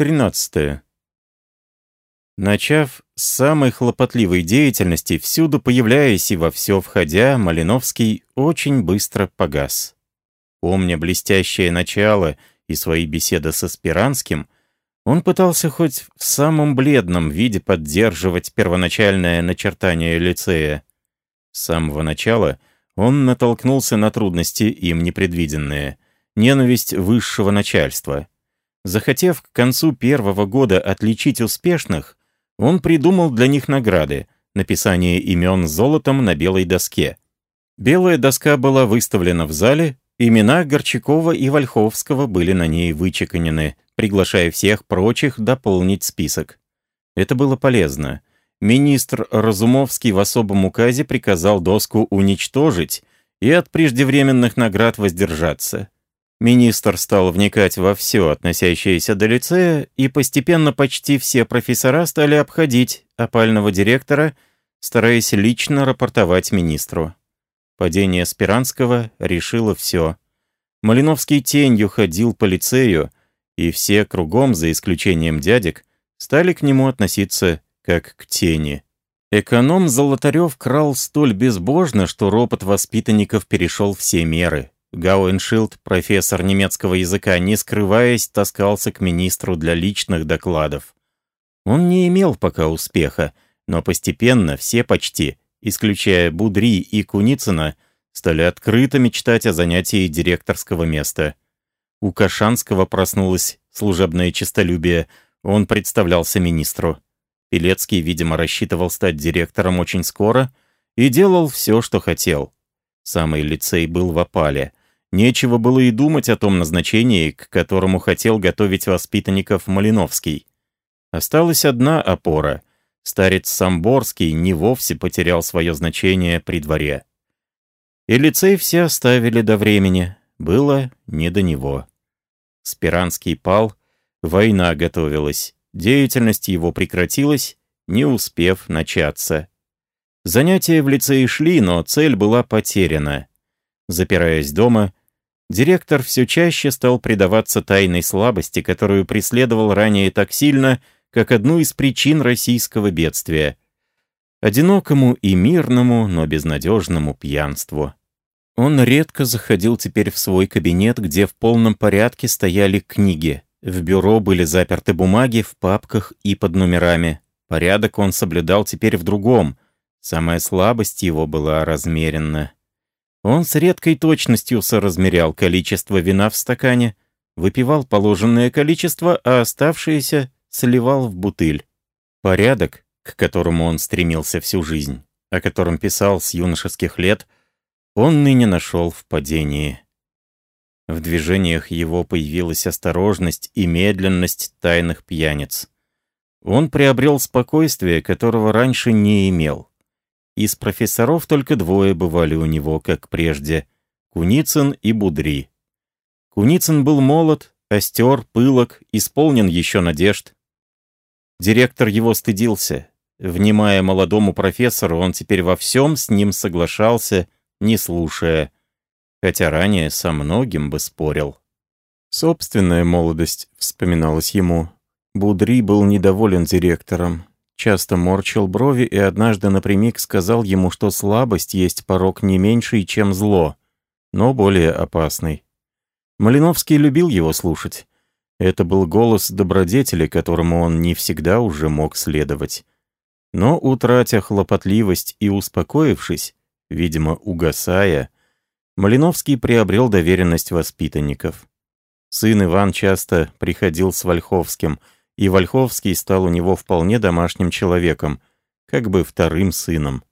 13. Начав с самой хлопотливой деятельности, всюду появляясь и во все входя, Малиновский очень быстро погас. Помня блестящее начало и свои беседы со Спиранским, он пытался хоть в самом бледном виде поддерживать первоначальное начертание лицея. С самого начала он натолкнулся на трудности, им непредвиденные, ненависть высшего начальства. Захотев к концу первого года отличить успешных, он придумал для них награды — написание имен золотом на белой доске. Белая доска была выставлена в зале, имена Горчакова и Вольховского были на ней вычеканены, приглашая всех прочих дополнить список. Это было полезно. Министр Разумовский в особом указе приказал доску уничтожить и от преждевременных наград воздержаться. Министр стал вникать во все, относящееся до лицея, и постепенно почти все профессора стали обходить опального директора, стараясь лично рапортовать министру. Падение Спиранского решило все. Малиновский тенью ходил по лицею, и все кругом, за исключением дядек, стали к нему относиться как к тени. Эконом Золотарев крал столь безбожно, что ропот воспитанников перешел все меры. Гауэншилд, профессор немецкого языка, не скрываясь, таскался к министру для личных докладов. Он не имел пока успеха, но постепенно все почти, исключая Будри и Куницына, стали открыто мечтать о занятии директорского места. У Кашанского проснулось служебное честолюбие, он представлялся министру. Пелецкий, видимо, рассчитывал стать директором очень скоро и делал все, что хотел. Самый лицей был в опале — Нечего было и думать о том назначении, к которому хотел готовить воспитанников Малиновский. Осталась одна опора. Старец Самборский не вовсе потерял свое значение при дворе. И лицей все оставили до времени. Было не до него. Спиранский пал, война готовилась. Деятельность его прекратилась, не успев начаться. Занятия в лицее шли, но цель была потеряна. Запираясь дома, директор все чаще стал предаваться тайной слабости, которую преследовал ранее так сильно, как одну из причин российского бедствия. Одинокому и мирному, но безнадежному пьянству. Он редко заходил теперь в свой кабинет, где в полном порядке стояли книги. В бюро были заперты бумаги в папках и под номерами. Порядок он соблюдал теперь в другом. Самая слабость его была размеренна. Он с редкой точностью соразмерял количество вина в стакане, выпивал положенное количество, а оставшееся сливал в бутыль. Порядок, к которому он стремился всю жизнь, о котором писал с юношеских лет, он ныне нашел в падении. В движениях его появилась осторожность и медленность тайных пьяниц. Он приобрел спокойствие, которого раньше не имел. Из профессоров только двое бывали у него, как прежде — Куницын и Будри. Куницын был молод, остер, пылок, исполнен еще надежд. Директор его стыдился. Внимая молодому профессору, он теперь во всем с ним соглашался, не слушая, хотя ранее со многим бы спорил. Собственная молодость вспоминалась ему. Будри был недоволен директором часто морчил брови и однажды напрямик сказал ему, что слабость есть порог не меньший, чем зло, но более опасный. Малиновский любил его слушать. Это был голос добродетели, которому он не всегда уже мог следовать. Но, утратя хлопотливость и успокоившись, видимо, угасая, Малиновский приобрел доверенность воспитанников. Сын Иван часто приходил с Вольховским — и Вольховский стал у него вполне домашним человеком, как бы вторым сыном.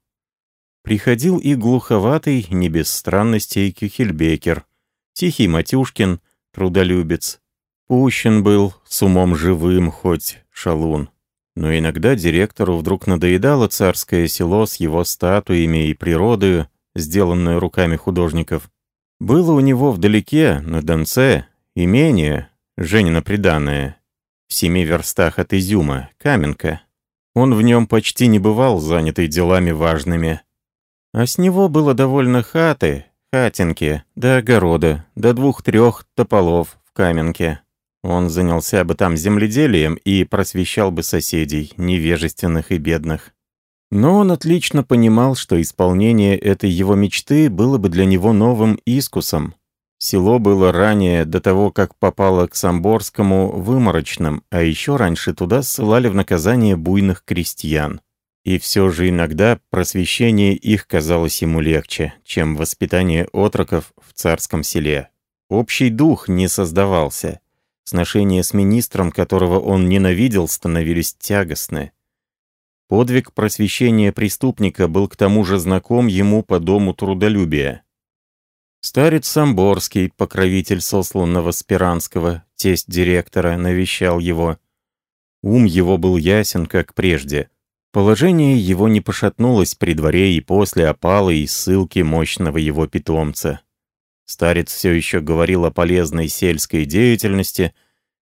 Приходил и глуховатый, не без странностей, Кюхельбекер, тихий Матюшкин, трудолюбец. Пущен был, с умом живым, хоть шалун. Но иногда директору вдруг надоедало царское село с его статуями и природою, сделанную руками художников. Было у него вдалеке, на Донце, имение, Женина приданное, в семи верстах от Изюма, Каменка. Он в нем почти не бывал, занятый делами важными. А с него было довольно хаты, хатинки, до огорода, до двух-трех тополов в Каменке. Он занялся бы там земледелием и просвещал бы соседей, невежественных и бедных. Но он отлично понимал, что исполнение этой его мечты было бы для него новым искусом. Село было ранее, до того, как попало к Самборскому, выморочным, а еще раньше туда ссылали в наказание буйных крестьян. И все же иногда просвещение их казалось ему легче, чем воспитание отроков в царском селе. Общий дух не создавался. Сношения с министром, которого он ненавидел, становились тягостны. Подвиг просвещения преступника был к тому же знаком ему по дому трудолюбия. Старец Самборский, покровитель сосланного Спиранского, тесть директора, навещал его. Ум его был ясен, как прежде. Положение его не пошатнулось при дворе и после опалы и ссылки мощного его питомца. Старец все еще говорил о полезной сельской деятельности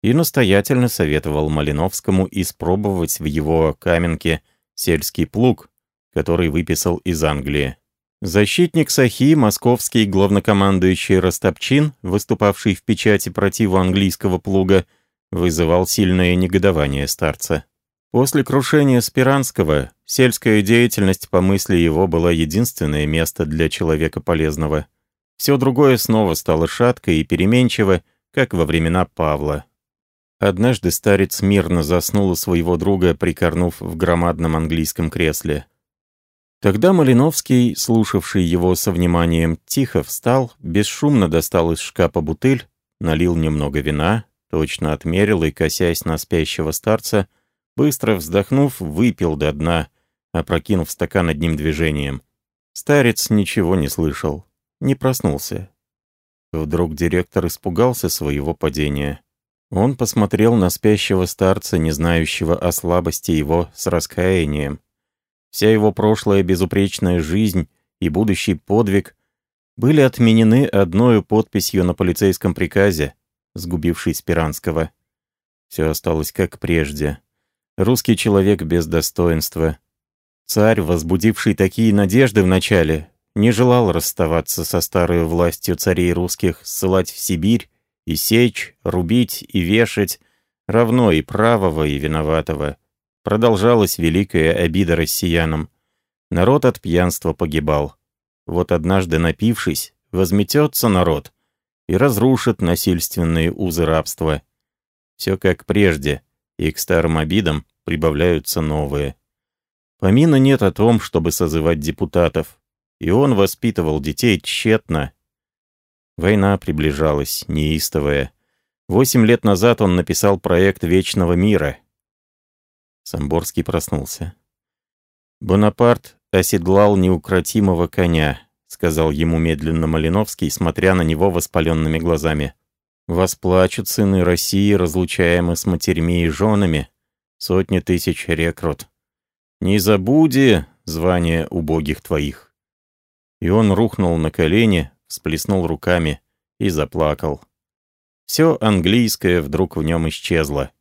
и настоятельно советовал Малиновскому испробовать в его каменке сельский плуг, который выписал из Англии. Защитник Сахи, московский главнокомандующий Ростопчин, выступавший в печати противу английского плуга, вызывал сильное негодование старца. После крушения Спиранского сельская деятельность, по мысли его, была единственное место для человека полезного – все другое снова стало шатко и переменчиво, как во времена Павла. Однажды старец мирно заснул у своего друга, прикорнув в громадном английском кресле. Тогда Малиновский, слушавший его со вниманием, тихо встал, бесшумно достал из шкафа бутыль, налил немного вина, точно отмерил и, косясь на спящего старца, быстро вздохнув, выпил до дна, опрокинув стакан одним движением. Старец ничего не слышал не проснулся. Вдруг директор испугался своего падения. Он посмотрел на спящего старца, не знающего о слабости его, с раскаянием. Вся его прошлая безупречная жизнь и будущий подвиг были отменены одной подписью на полицейском приказе, сгубившей Спиранского. Все осталось как прежде. Русский человек без достоинства. Царь, возбудивший такие надежды вначале, не желал расставаться со старой властью царей русских, ссылать в Сибирь и сечь, рубить и вешать, равно и правого, и виноватого. Продолжалась великая обида россиянам. Народ от пьянства погибал. Вот однажды напившись, возметется народ и разрушит насильственные узы рабства. Все как прежде, и к старым обидам прибавляются новые. Помина нет о том, чтобы созывать депутатов, и он воспитывал детей тщетно. Война приближалась, неистовая. Восемь лет назад он написал проект Вечного мира. Самборский проснулся. «Бонапарт оседлал неукротимого коня», — сказал ему медленно Малиновский, смотря на него воспаленными глазами. «Восплачут сыны России, разлучаемы с матерьми и женами, сотни тысяч рекрут. Не забуди звание убогих твоих». И он рухнул на колени, всплеснул руками и заплакал. Все английское вдруг в нем исчезло.